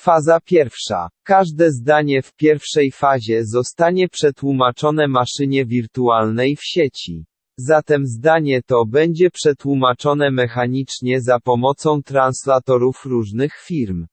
Faza pierwsza. Każde zdanie w pierwszej fazie zostanie przetłumaczone maszynie wirtualnej w sieci. Zatem zdanie to będzie przetłumaczone mechanicznie za pomocą translatorów różnych firm.